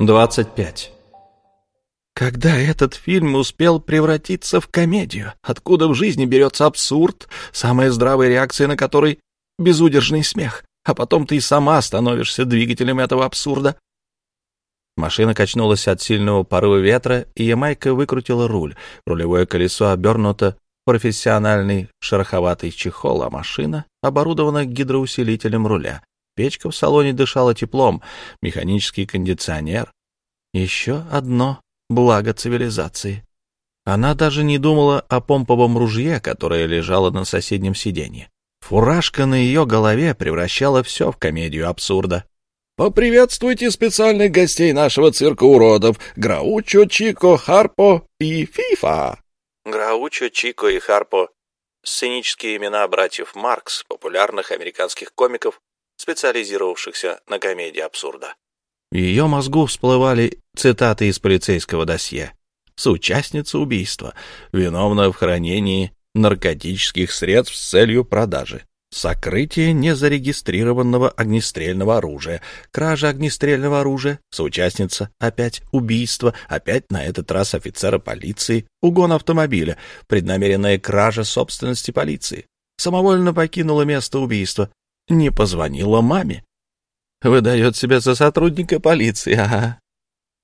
25. Когда этот фильм успел превратиться в комедию? Откуда в жизни берется абсурд, самая здравая реакция на который — безудержный смех, а потом ты и сама становишься двигателем этого абсурда? Машина качнулась от сильного порыва ветра, и Ямайка выкрутила руль. Рулевое колесо обернуто профессиональный шероховатый чехол, а машина оборудована гидроусилителем руля. Печка в салоне дышала теплом, механический кондиционер. Еще одно благо цивилизации. Она даже не думала о помповом ружье, которое лежало на соседнем сиденье. Фуражка на ее голове превращала все в комедию абсурда. «Поприветствуйте специальных гостей нашего цирка уродов Граучо, Чико, Харпо и Фифа!» Граучо, Чико и Харпо — сценические имена братьев Маркс, популярных американских комиков, специализировавшихся на комедии абсурда. В ее мозгу всплывали цитаты из полицейского досье. Соучастница убийства, виновна в хранении наркотических средств с целью продажи. Сокрытие незарегистрированного огнестрельного оружия, кража огнестрельного оружия, соучастница, опять убийство, опять на этот раз офицера полиции, угон автомобиля, преднамеренная кража собственности полиции, самовольно покинула место убийства, не позвонила маме. Выдает себя за сотрудника полиции, ага.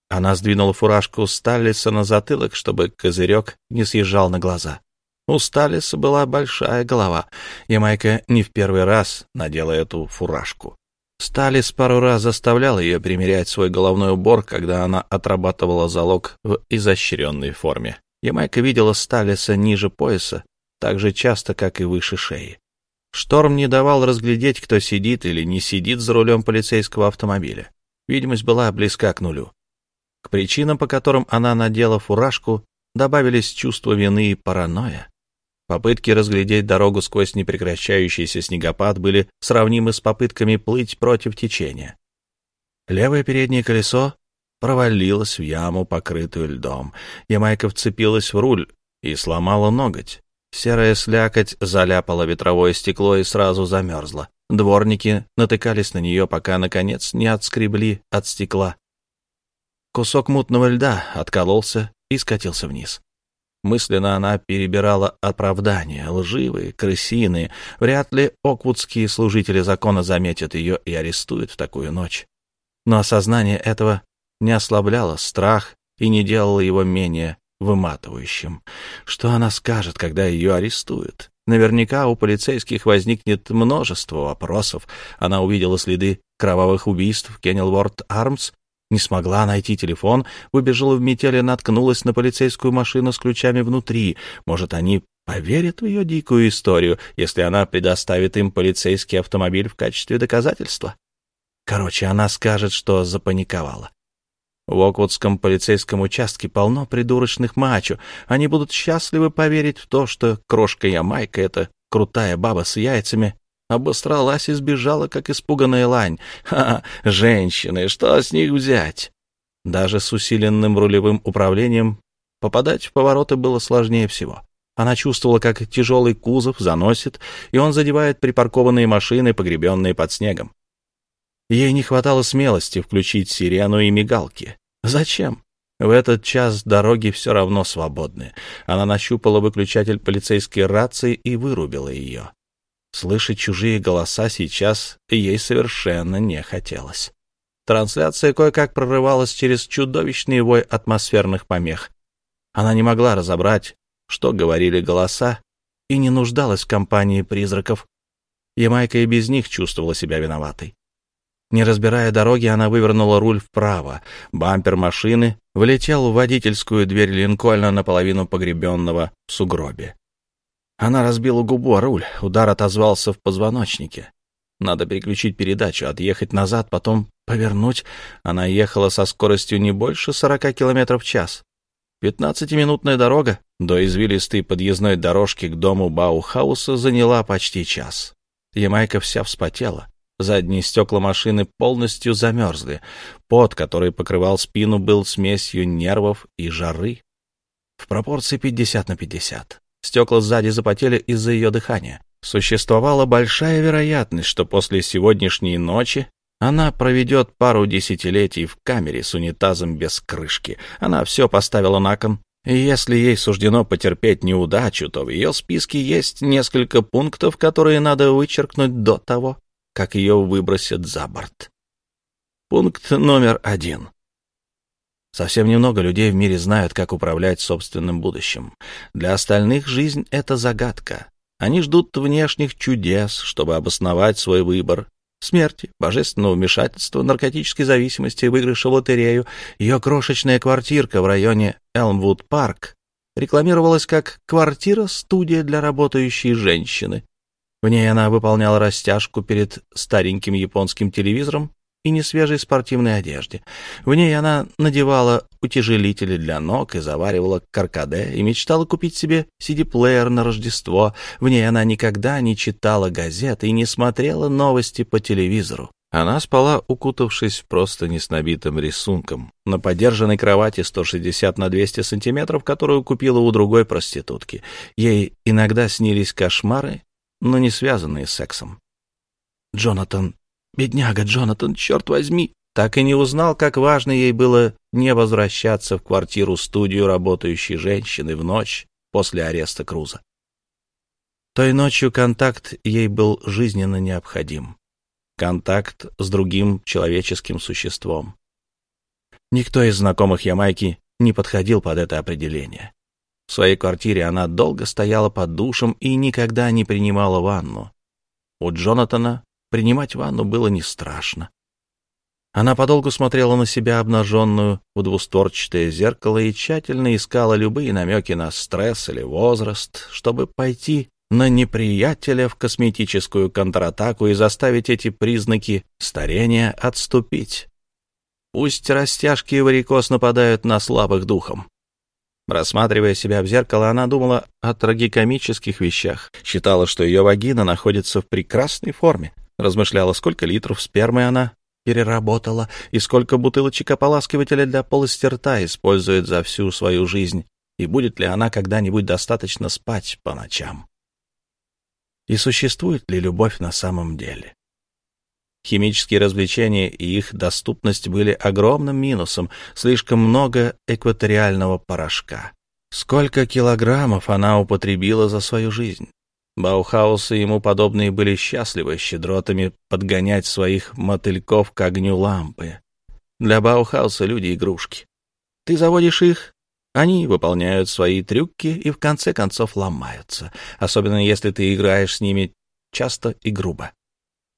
Она сдвинула фуражку Сталлиса на затылок, чтобы козырек не съезжал на глаза. У Сталиса была большая голова. Ямайка не в первый раз надела эту фуражку. Сталис пару раз заставлял ее примерять свой головной убор, когда она отрабатывала залог в изощренной форме. Ямайка видела Сталиса ниже пояса так же часто, как и выше шеи. Шторм не давал разглядеть, кто сидит или не сидит за рулем полицейского автомобиля. Видимость была близка к нулю. К причинам, по которым она надела фуражку, добавились чувство вины и паранойя. Попытки разглядеть дорогу сквозь непрекращающийся снегопад были сравнимы с попытками плыть против течения. Левое переднее колесо провалилось в яму, покрытую льдом. Ямайка вцепилась в руль и сломала ноготь. Серая слякоть заляпала ветровое стекло и сразу замерзла. Дворники натыкались на нее, пока, наконец, не отскребли от стекла. Кусок мутного льда откололся и скатился вниз. Мысленно она перебирала оправдания, лживые, крысиные. Вряд ли оквудские служители закона заметят ее и арестуют в такую ночь. Но осознание этого не ослабляло страх и не делало его менее выматывающим. Что она скажет, когда ее арестуют? Наверняка у полицейских возникнет множество вопросов. Она увидела следы кровавых убийств в Кеннелворд Армс, не смогла найти телефон, выбежала в метели, наткнулась на полицейскую машину с ключами внутри. Может, они поверят в ее дикую историю, если она предоставит им полицейский автомобиль в качестве доказательства? Короче, она скажет, что запаниковала. В Оквудском полицейском участке полно придурочных мачо. Они будут счастливы поверить в то, что крошка Ямайка — это крутая баба с яйцами, обосралась и сбежала, как испуганная лань. Ха, женщины, что с них взять? Даже с усиленным рулевым управлением попадать в повороты было сложнее всего. Она чувствовала, как тяжелый кузов заносит, и он задевает припаркованные машины, погребенные под снегом. Ей не хватало смелости включить сирену и мигалки. Зачем? В этот час дороги все равно свободны. Она нащупала выключатель полицейской рации и вырубила ее. Слышать чужие голоса сейчас ей совершенно не хотелось. Трансляция кое-как прорывалась через чудовищный вой атмосферных помех. Она не могла разобрать, что говорили голоса, и не нуждалась в компании призраков. Ямайка и без них чувствовала себя виноватой. Не разбирая дороги, она вывернула руль вправо. Бампер машины влетел в водительскую дверь Линкольна наполовину погребенного в сугробе. Она разбила губу о руль, удар отозвался в позвоночнике. Надо переключить передачу, отъехать назад, потом повернуть. Она ехала со скоростью не больше сорока километров в час. Пятнадцатиминутная дорога до извилистой подъездной дорожки к дому Баухауса заняла почти час. Ямайка вся вспотела. Задние стекла машины полностью замерзли. Пот, который покрывал спину, был смесью нервов и жары. В пропорции 50 на 50. Стекла сзади запотели из-за ее дыхания. Существовала большая вероятность, что после сегодняшней ночи Она проведет пару десятилетий в камере с унитазом без крышки. Она все поставила на кон. И если ей суждено потерпеть неудачу, то в ее списке есть несколько пунктов, которые надо вычеркнуть до того, как ее выбросят за борт. Пункт номер один. Совсем немного людей в мире знают, как управлять собственным будущим. Для остальных жизнь — это загадка. Они ждут внешних чудес, чтобы обосновать свой выбор. Смерти, божественного вмешательства, наркотической зависимости, выигрыша в лотерею. Ее крошечная квартирка в районе Элмвуд-парк рекламировалась как «квартира-студия для работающей женщины». В ней она выполняла растяжку перед стареньким японским телевизором и несвежей спортивной одежде. В ней она надевала утяжелители для ног и заваривала каркаде, и мечтала купить себе CD-плеер на Рождество. В ней она никогда не читала газет и не смотрела новости по телевизору. Она спала, укутавшись просто не с набитым рисунком, на подержанной кровати 160 на 200 сантиметров, которую купила у другой проститутки. Ей иногда снились кошмары, но не связанные с сексом. Джонатан Бедняга Джонатан, черт возьми! Так и не узнал, как важно ей было не возвращаться в квартиру-студию работающей женщины в ночь после ареста Круза. Той ночью контакт ей был жизненно необходим. Контакт с другим человеческим существом. Никто из знакомых Ямайки не подходил под это определение. В своей квартире она долго стояла под душем и никогда не принимала ванну. У Джонатана Принимать ванну было не страшно. Она подолгу смотрела на себя обнаженную в двустворчатое зеркало и тщательно искала любые намеки на стресс или возраст, чтобы пойти на неприятеля в косметическую контратаку и заставить эти признаки старения отступить. Пусть растяжки и варикоз нападают на слабых духом. Рассматривая себя в зеркало, она думала о трагикомических вещах, считала, что ее вагина находится в прекрасной форме, Размышляла, сколько литров спермы она переработала и сколько бутылочек ополаскивателя для полости рта использует за всю свою жизнь, и будет ли она когда-нибудь достаточно спать по ночам. И существует ли любовь на самом деле? Химические развлечения и их доступность были огромным минусом, слишком много экваториального порошка. Сколько килограммов она употребила за свою жизнь? Баухаус и ему подобные были счастливы щедротами подгонять своих мотыльков к огню лампы. Для Баухауса люди — игрушки. Ты заводишь их, они выполняют свои трюки и в конце концов ломаются, особенно если ты играешь с ними часто и грубо.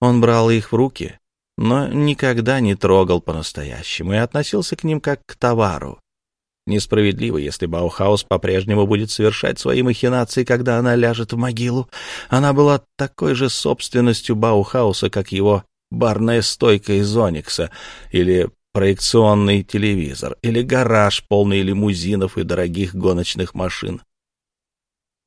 Он брал их в руки, но никогда не трогал по-настоящему и относился к ним как к товару, Несправедливо, если Баухаус по-прежнему будет совершать свои махинации, когда она ляжет в могилу. Она была такой же собственностью Баухауса, как его барная стойка из оникса, или проекционный телевизор, или гараж, полный лимузинов и дорогих гоночных машин.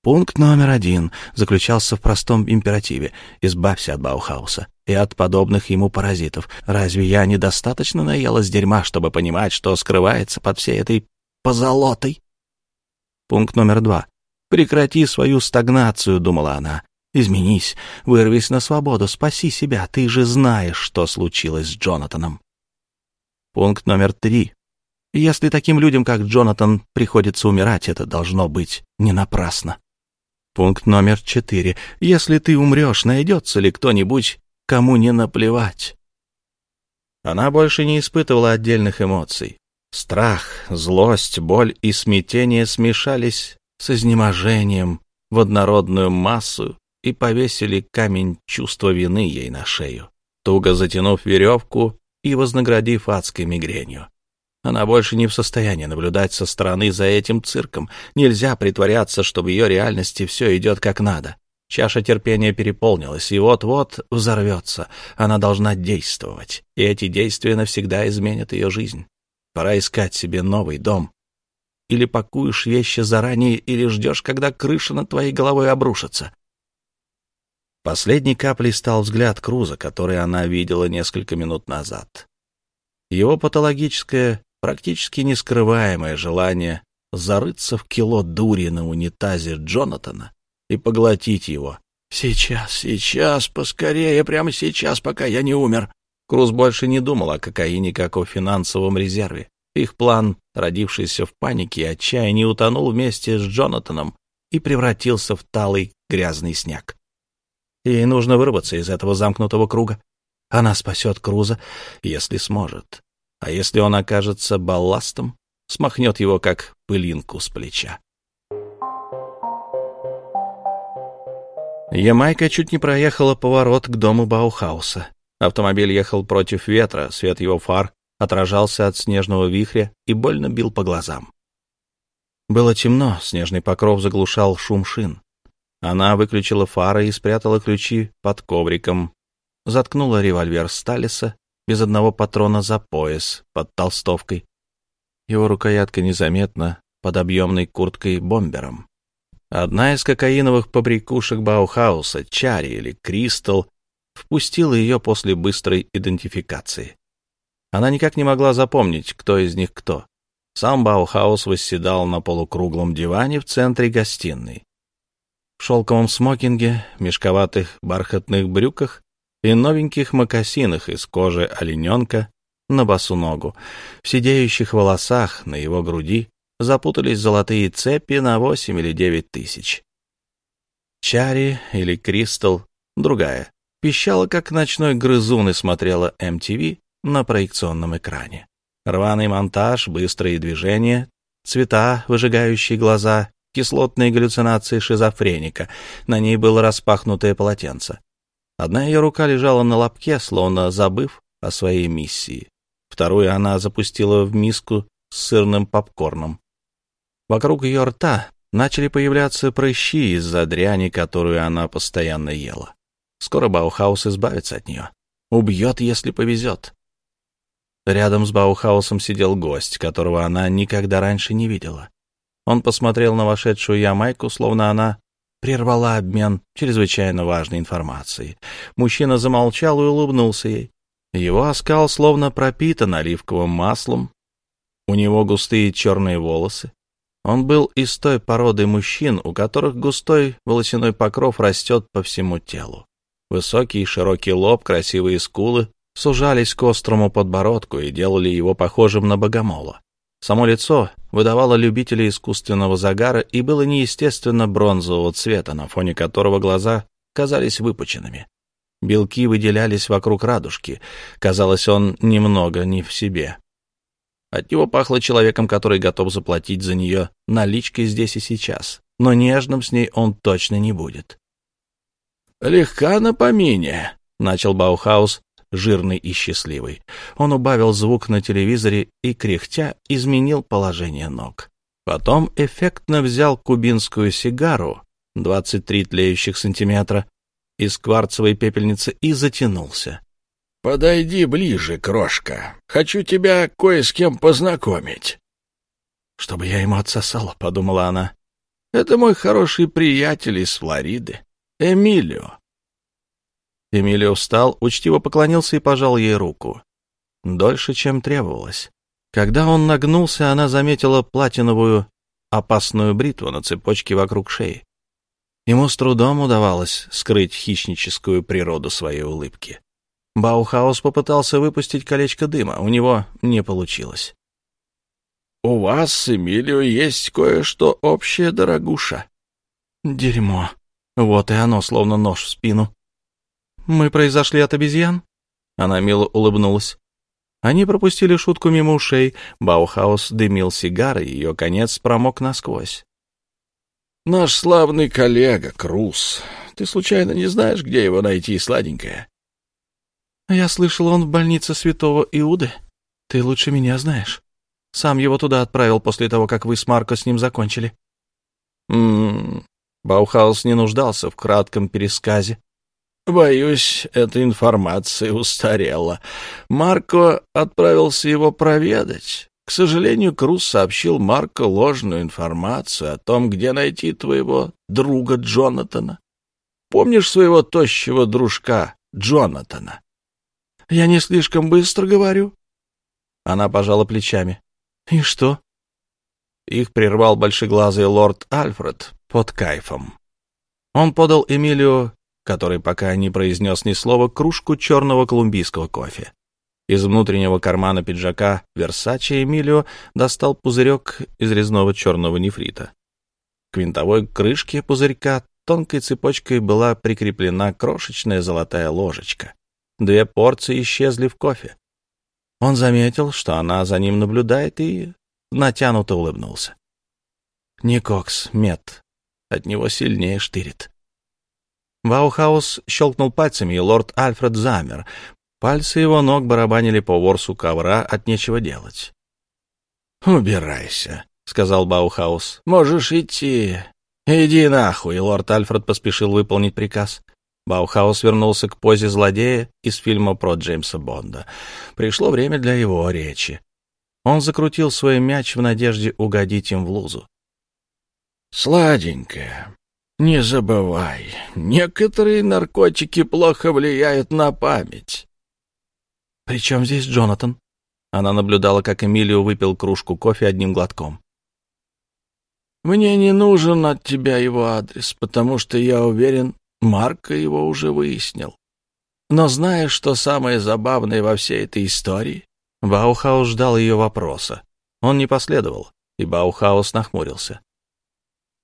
Пункт номер один заключался в простом императиве «Избавься от Баухауса» и от подобных ему паразитов. Разве я недостаточно наелась дерьма, чтобы понимать, что скрывается под всей этой позолотой. Пункт номер два. «Прекрати свою стагнацию», — думала она. «Изменись, вырвись на свободу, спаси себя, ты же знаешь, что случилось с Джонатаном». Пункт номер три. Если таким людям, как Джонатан, приходится умирать, это должно быть не напрасно. Пункт номер четыре. Если ты умрешь, найдется ли кто-нибудь, кому не наплевать? Она больше не испытывала отдельных эмоций. Страх, злость, боль и смятение смешались с изнеможением в однородную массу и повесили камень чувства вины ей на шею, туго затянув веревку и вознаградив адской мигренью. Она больше не в состоянии наблюдать со стороны за этим цирком. Нельзя притворяться, что в ее реальности все идет как надо. Чаша терпения переполнилась, и вот-вот взорвется. Она должна действовать, и эти действия навсегда изменят ее жизнь. Пора искать себе новый дом. Или пакуешь вещи заранее, или ждешь, когда крыша над твоей головой обрушится. Последней каплей стал взгляд Круза, который она видела несколько минут назад. Его патологическое, практически нескрываемое желание зарыться в кило дури на унитазе Джонатана и поглотить его. «Сейчас, сейчас, поскорее, прямо сейчас, пока я не умер», Круз больше не думал о кокаине как о финансовом резерве. Их план, родившийся в панике и отчаянии, утонул вместе с Джонатаном и превратился в талый грязный снег. Ей нужно вырваться из этого замкнутого круга. Она спасет Круза, если сможет. А если он окажется балластом, смахнет его, как пылинку с плеча. Ямайка чуть не проехала поворот к дому Баухауса. Автомобиль ехал против ветра, свет его фар отражался от снежного вихря и больно бил по глазам. Было темно, снежный покров заглушал шум шин. Она выключила фары и спрятала ключи под ковриком, заткнула револьвер Сталиса без одного патрона за пояс под толстовкой. Его рукоятка незаметна под объемной курткой-бомбером. Одна из кокаиновых побрякушек Баухауса, Чари или Кристал, впустила ее после быстрой идентификации. Она никак не могла запомнить, кто из них кто. Сам Баухаус восседал на полукруглом диване в центре гостиной. В шелковом смокинге, мешковатых бархатных брюках и новеньких мокасинах из кожи олененка на босу ногу. В сидеющих волосах на его груди запутались золотые цепи на восемь или девять тысяч. Чари или Кристал, другая, пищала, как ночной грызун, и смотрела MTV на проекционном экране. Рваный монтаж, быстрые движения, цвета, выжигающие глаза, кислотные галлюцинации шизофреника. На ней было распахнутое полотенце. Одна ее рука лежала на лобке, словно забыв о своей миссии. Вторую она запустила в миску с сырным попкорном. Вокруг ее рта начали появляться прыщи из-за дряни, которую она постоянно ела. Скоро Баухаус избавится от нее. Убьет, если повезет. Рядом с Баухаусом сидел гость, которого она никогда раньше не видела. Он посмотрел на вошедшую Ямайку, словно она прервала обмен чрезвычайно важной информацией. Мужчина замолчал и улыбнулся ей. Его оскал словно пропитан оливковым маслом. У него густые черные волосы. Он был из той породы мужчин, у которых густой волосяной покров растет по всему телу. Высокий широкий лоб, красивые скулы, сужались к острому подбородку и делали его похожим на богомола. Само лицо выдавало любителя искусственного загара и было неестественно бронзового цвета, на фоне которого глаза казались выпученными. Белки выделялись вокруг радужки. Казалось, он немного не в себе. От него пахло человеком, который готов заплатить за нее наличкой здесь и сейчас. Но нежным с ней он точно не будет. «Легка на помине», — начал Баухаус, жирный и счастливый. Он убавил звук на телевизоре и, кряхтя, изменил положение ног. Потом эффектно взял кубинскую сигару, 23 тлеющих сантиметра, из кварцевой пепельницы и затянулся. «Подойди ближе, крошка. Хочу тебя кое с кем познакомить». «Чтобы я ему отсосала», — подумала она. «Это мой хороший приятель из Флориды, Эмилио. Эмилио встал, учтиво поклонился и пожал ей руку. Дольше, чем требовалось. Когда он нагнулся, она заметила платиновую опасную бритву на цепочке вокруг шеи. Ему с трудом удавалось скрыть хищническую природу своей улыбки. Баухаус попытался выпустить колечко дыма, у него не получилось. — У вас с Эмилио есть кое-что общее, дорогуша. — Дерьмо. Вот и оно, словно нож в спину. «Мы произошли от обезьян?» Она мило улыбнулась. Они пропустили шутку мимо ушей. Баухаус дымил сигарой, ее конец промок насквозь. «Наш славный коллега, Круз. Ты случайно не знаешь, где его найти, сладенькая?» «Я слышал, он в больнице святого Иуды. Ты лучше меня знаешь. Сам его туда отправил после того, как вы с Марко с ним закончили». «М-м-м...» Баухаус не нуждался в кратком пересказе. Боюсь, эта информация устарела. Марко отправился его проведать. К сожалению, Круз сообщил Марко ложную информацию о том, где найти твоего друга Джонатана. Помнишь своего тощего дружка Джонатана? Я не слишком быстро говорю. Она пожала плечами. И что? Их прервал большеглазый лорд Альфред под кайфом. Он подал Эмилию который пока не произнес ни слова, кружку черного колумбийского кофе. Из внутреннего кармана пиджака Версаче Эмилио достал пузырек из резного черного нефрита. К винтовой крышке пузырька тонкой цепочкой была прикреплена крошечная золотая ложечка. Две порции исчезли в кофе. Он заметил, что она за ним наблюдает, и натянуто улыбнулся. Никокс, мед. От него сильнее штырит. Баухаус щелкнул пальцами, и лорд Альфред замер. Пальцы его ног барабанили по ворсу ковра от нечего делать. «Убирайся», — сказал Баухаус. «Можешь идти. Иди нахуй», — лорд Альфред поспешил выполнить приказ. Баухаус вернулся к позе злодея из фильма про Джеймса Бонда. Пришло время для его речи. Он закрутил свой мяч в надежде угодить им в лузу. «Сладенькая, не забывай, некоторые наркотики плохо влияют на память». «При чем здесь Джонатан?» Она наблюдала, как Эмилио выпил кружку кофе одним глотком. «Мне не нужен от тебя его адрес, потому что я уверен, Марко его уже выяснил. Но знаешь, что самое забавное во всей этой истории? Баухаус ждал ее вопроса. Он не последовал, и Баухаус нахмурился.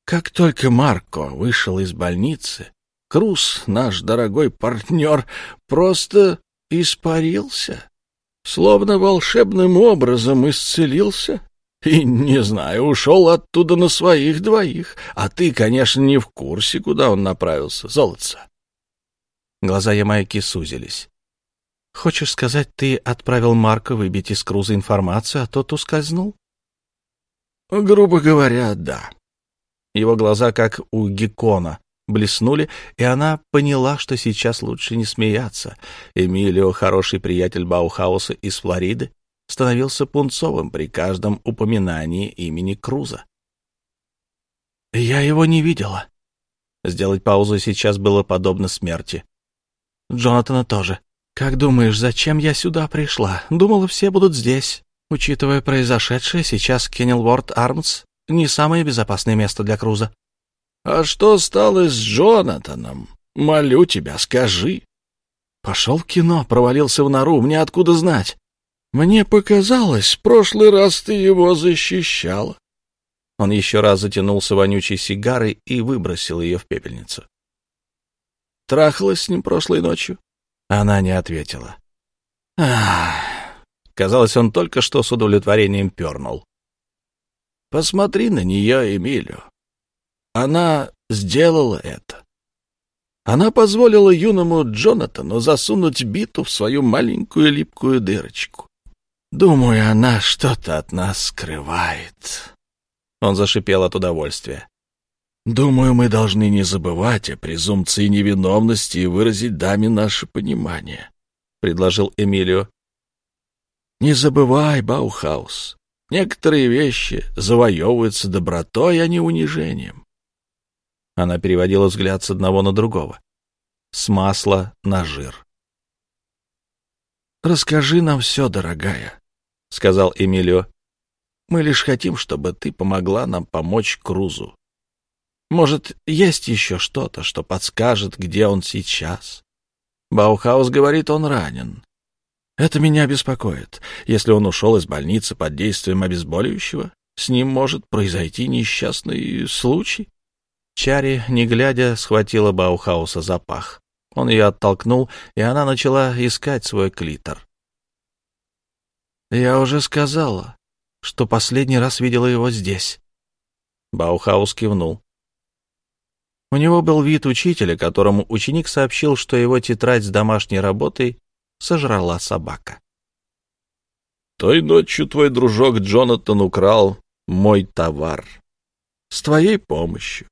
Как только Марко вышел из больницы, Круз, наш дорогой партнер, просто испарился, словно волшебным образом исцелился и, не знаю, ушел оттуда на своих двоих. А ты, конечно, не в курсе, куда он направился, золотца. Глаза Ямайки сузились. Хочешь сказать, ты отправил Марка выбить из Круза информацию, а тот ускользнул? Грубо говоря, да. Его глаза, как у Геккона, блеснули, и она поняла, что сейчас лучше не смеяться. Эмилио, хороший приятель Баухауса из Флориды, становился пунцовым при каждом упоминании имени Круза. «Я его не видела». Сделать паузу сейчас было подобно смерти. «Джонатана тоже. Как думаешь, зачем я сюда пришла? Думала, все будут здесь. Учитывая произошедшее, сейчас Кеннелворд Армс не самое безопасное место для Круза». «А что стало с Джонатаном? Молю тебя, скажи». «Пошел в кино, провалился в нору, мне откуда знать?» Мне показалось, в прошлый раз ты его защищала. Он еще раз затянулся вонючей сигарой и выбросил ее в пепельницу. Трахалась с ним прошлой ночью? Она не ответила. Ах, казалось, он только что с удовлетворением пернул. Посмотри на нее, Эмилио. Она сделала это. Она позволила юному Джонатану засунуть биту в свою маленькую липкую дырочку. Думаю, она что-то от нас скрывает. Он зашипел от удовольствия. Думаю, мы должны не забывать о презумпции невиновности и выразить даме наше понимание, — предложил Эмилио. Не забывай, Баухаус, некоторые вещи завоевываются добротой, а не унижением. Она переводила взгляд с одного на другого. С масла на жир. «Расскажи нам все, дорогая», — сказал Эмилио. «Мы лишь хотим, чтобы ты помогла нам помочь Крузу. Может, есть еще что-то, что подскажет, где он сейчас?» Баухаус говорит, он ранен. Это меня беспокоит. Если он ушел из больницы под действием обезболивающего, с ним может произойти несчастный случай. Чари, не глядя, схватила Баухауса за пах. Он ее оттолкнул, и она начала искать свой клитор. «Я уже сказала, что последний раз видела его здесь». Баухаус кивнул. У него был вид учителя, которому ученик сообщил, что его тетрадь с домашней работой сожрала собака. «Той ночью твой дружок Джонатан украл мой товар. С твоей помощью».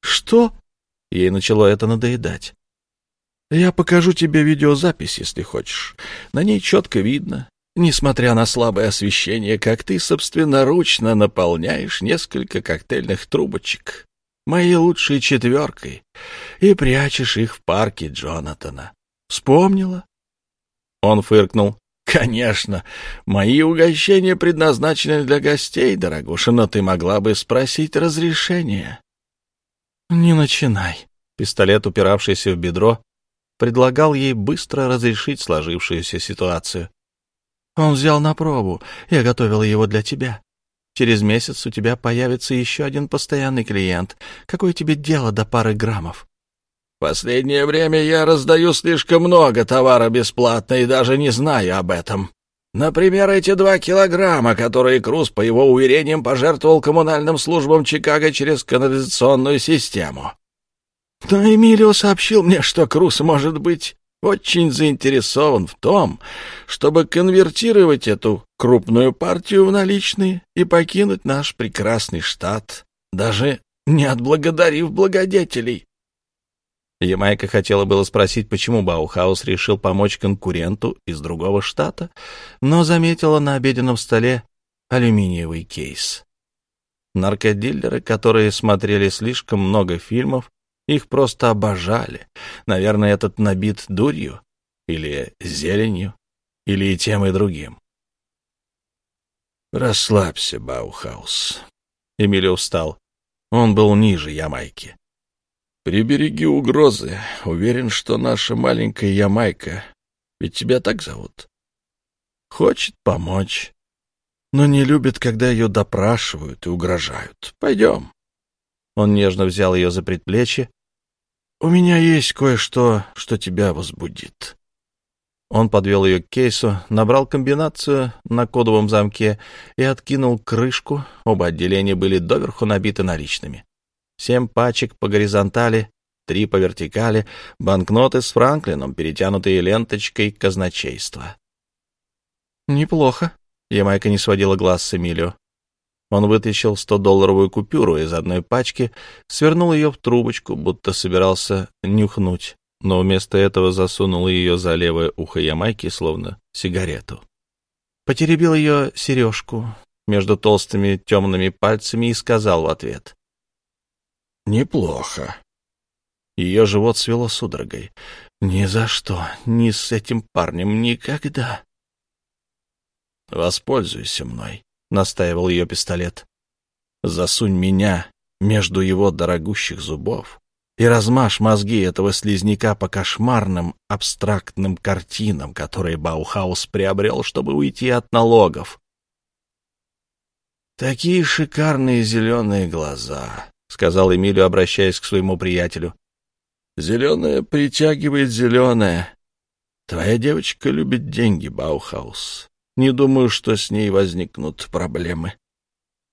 «Что?» Ей начало это надоедать. Я покажу тебе видеозапись, если хочешь. На ней четко видно, несмотря на слабое освещение, как ты собственноручно наполняешь несколько коктейльных трубочек моей лучшей четверкой и прячешь их в парке Джонатана. Вспомнила? Он фыркнул. «Конечно, мои угощения предназначены для гостей, дорогуша, но ты могла бы спросить разрешения». «Не начинай». Пистолет, упиравшийся в бедро, предлагал ей быстро разрешить сложившуюся ситуацию. Он взял на пробу. Я готовила его для тебя. Через месяц у тебя появится еще один постоянный клиент. Какое тебе дело до пары граммов? Последнее время я раздаю слишком много товара бесплатно и даже не знаю об этом. Например, эти два килограмма, которые Круз, по его уверениям, пожертвовал коммунальным службам Чикаго через канализационную систему. Но Эмилио сообщил мне, что Круз может быть очень заинтересован в том, чтобы конвертировать эту крупную партию в наличные и покинуть наш прекрасный штат, даже не отблагодарив благодетелей. Ямайка хотела было спросить, почему Баухаус решил помочь конкуренту из другого штата, но заметила на обеденном столе алюминиевый кейс. Наркодилеры, которые смотрели слишком много фильмов, их просто обожали. Наверное, этот набит дурью или зеленью, или и тем, и другим. «Расслабься, Баухаус». Эмилио встал. Он был ниже Ямайки. «Прибереги угрозы. Уверен, что наша маленькая Ямайка, ведь тебя так зовут, хочет помочь, но не любит, когда ее допрашивают и угрожают. Пойдем». Он нежно взял ее за предплечье «У меня есть кое-что, что тебя возбудит». Он подвел ее к кейсу, набрал комбинацию на кодовом замке и откинул крышку. Оба отделения были доверху набиты наличными. Семь пачек по горизонтали, три по вертикали, банкноты с Франклином, перетянутые ленточкой казначейства. «Неплохо», — Ямайка не сводила глаз с Эмилио. Он вытащил 100-долларовую купюру из одной пачки, свернул ее в трубочку, будто собирался нюхнуть, но вместо этого засунул ее за левое ухо Ямайки, словно сигарету. Потеребил ее сережку между толстыми темными пальцами и сказал в ответ. «Неплохо». Ее живот свело судорогой. «Ни за что, ни с этим парнем, никогда». «Воспользуйся мной», — настаивал ее пистолет. «Засунь меня между его дорогущих зубов и размажь мозги этого слизняка по кошмарным абстрактным картинам, которые Баухаус приобрел, чтобы уйти от налогов». «Такие шикарные зеленые глаза», — сказал Эмилию, обращаясь к своему приятелю. «Зеленое притягивает зеленое. Твоя девочка любит деньги, Баухаус. Не думаю, что с ней возникнут проблемы.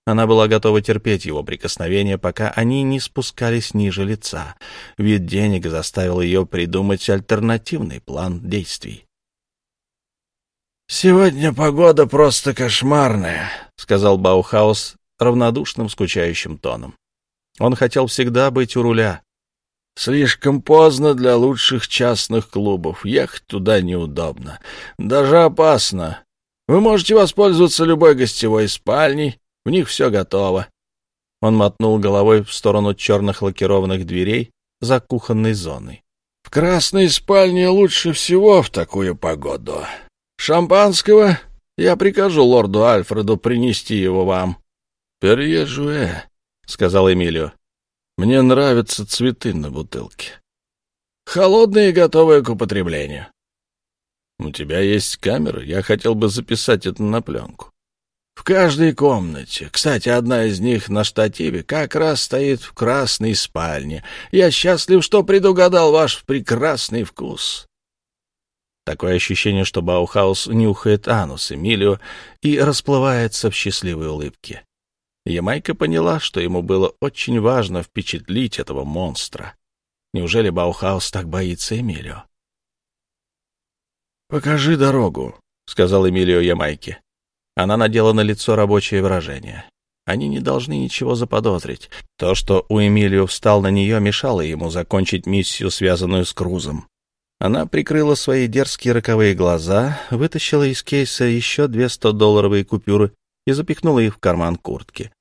Она была готова терпеть его прикосновения, пока они не спускались ниже лица. Вид денег заставил ее придумать альтернативный план действий. «Сегодня погода просто кошмарная», — сказал Баухаус равнодушным, скучающим тоном. Он хотел всегда быть у руля. «Слишком поздно для лучших частных клубов. Ехать туда неудобно. Даже опасно. Вы можете воспользоваться любой гостевой спальней, в них все готово. Он мотнул головой в сторону черных лакированных дверей за кухонной зоной. В красной спальне лучше всего в такую погоду. Шампанского я прикажу лорду Альфреду принести его вам. Перье сказал Эмилио. Мне нравятся цветы на бутылке. Холодные и готовые к употреблению. У тебя есть камера? Я хотел бы записать это на пленку. В каждой комнате. Кстати, одна из них на штативе как раз стоит в красной спальне. Я счастлив, что предугадал ваш прекрасный вкус. Такое ощущение, что Баухаус нюхает анус Эмилио и расплывается в счастливой улыбке. Ямайка поняла, что ему было очень важно впечатлить этого монстра. Неужели Баухаус так боится Эмилио? «Покажи дорогу», — сказал Эмилио Ямайке. Она надела на лицо рабочее выражение. Они не должны ничего заподозрить. То, что у Эмилио встал на нее, мешало ему закончить миссию, связанную с Крузом. Она прикрыла свои дерзкие роковые глаза, вытащила из кейса еще две сто-долларовые купюры и запихнула их в карман куртки.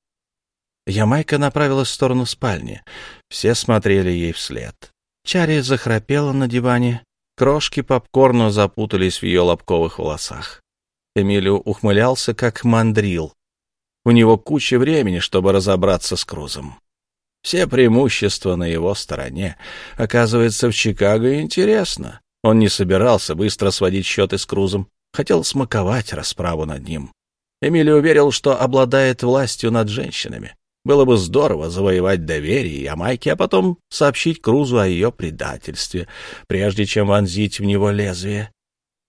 Ямайка направилась в сторону спальни. Все смотрели ей вслед. Чари захрапела на диване, Крошки попкорна запутались в ее лобковых волосах. Эмилио ухмылялся, как мандрил. У него куча времени, чтобы разобраться с Крузом. Все преимущества на его стороне. Оказывается, в Чикаго интересно. Он не собирался быстро сводить счеты с Крузом. хотел смаковать расправу над ним. Эмили уверил, что обладает властью над женщинами. Было бы здорово завоевать доверие Ямайки, а потом сообщить Крузу о ее предательстве, прежде чем вонзить в него лезвие.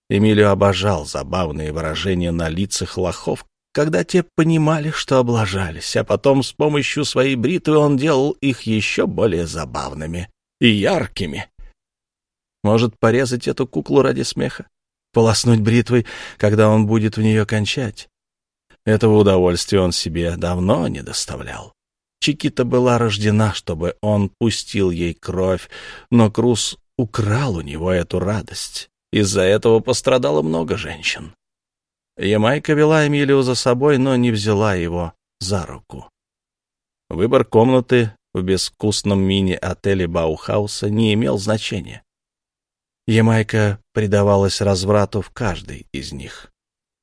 Эмилио обожал забавные выражения на лицах лохов, когда те понимали, что облажались, а потом с помощью своей бритвы он делал их еще более забавными и яркими. Может, порезать эту куклу ради смеха? Полоснуть бритвой, когда он будет в нее кончать? Этого удовольствия он себе давно не доставлял. Чикита была рождена, чтобы он пустил ей кровь, но Круз украл у него эту радость. Из-за этого пострадало много женщин. Ямайка вела Эмилию за собой, но не взяла его за руку. Выбор комнаты в безвкусном мини-отеле Баухауса не имел значения. Ямайка предавалась разврату в каждой из них.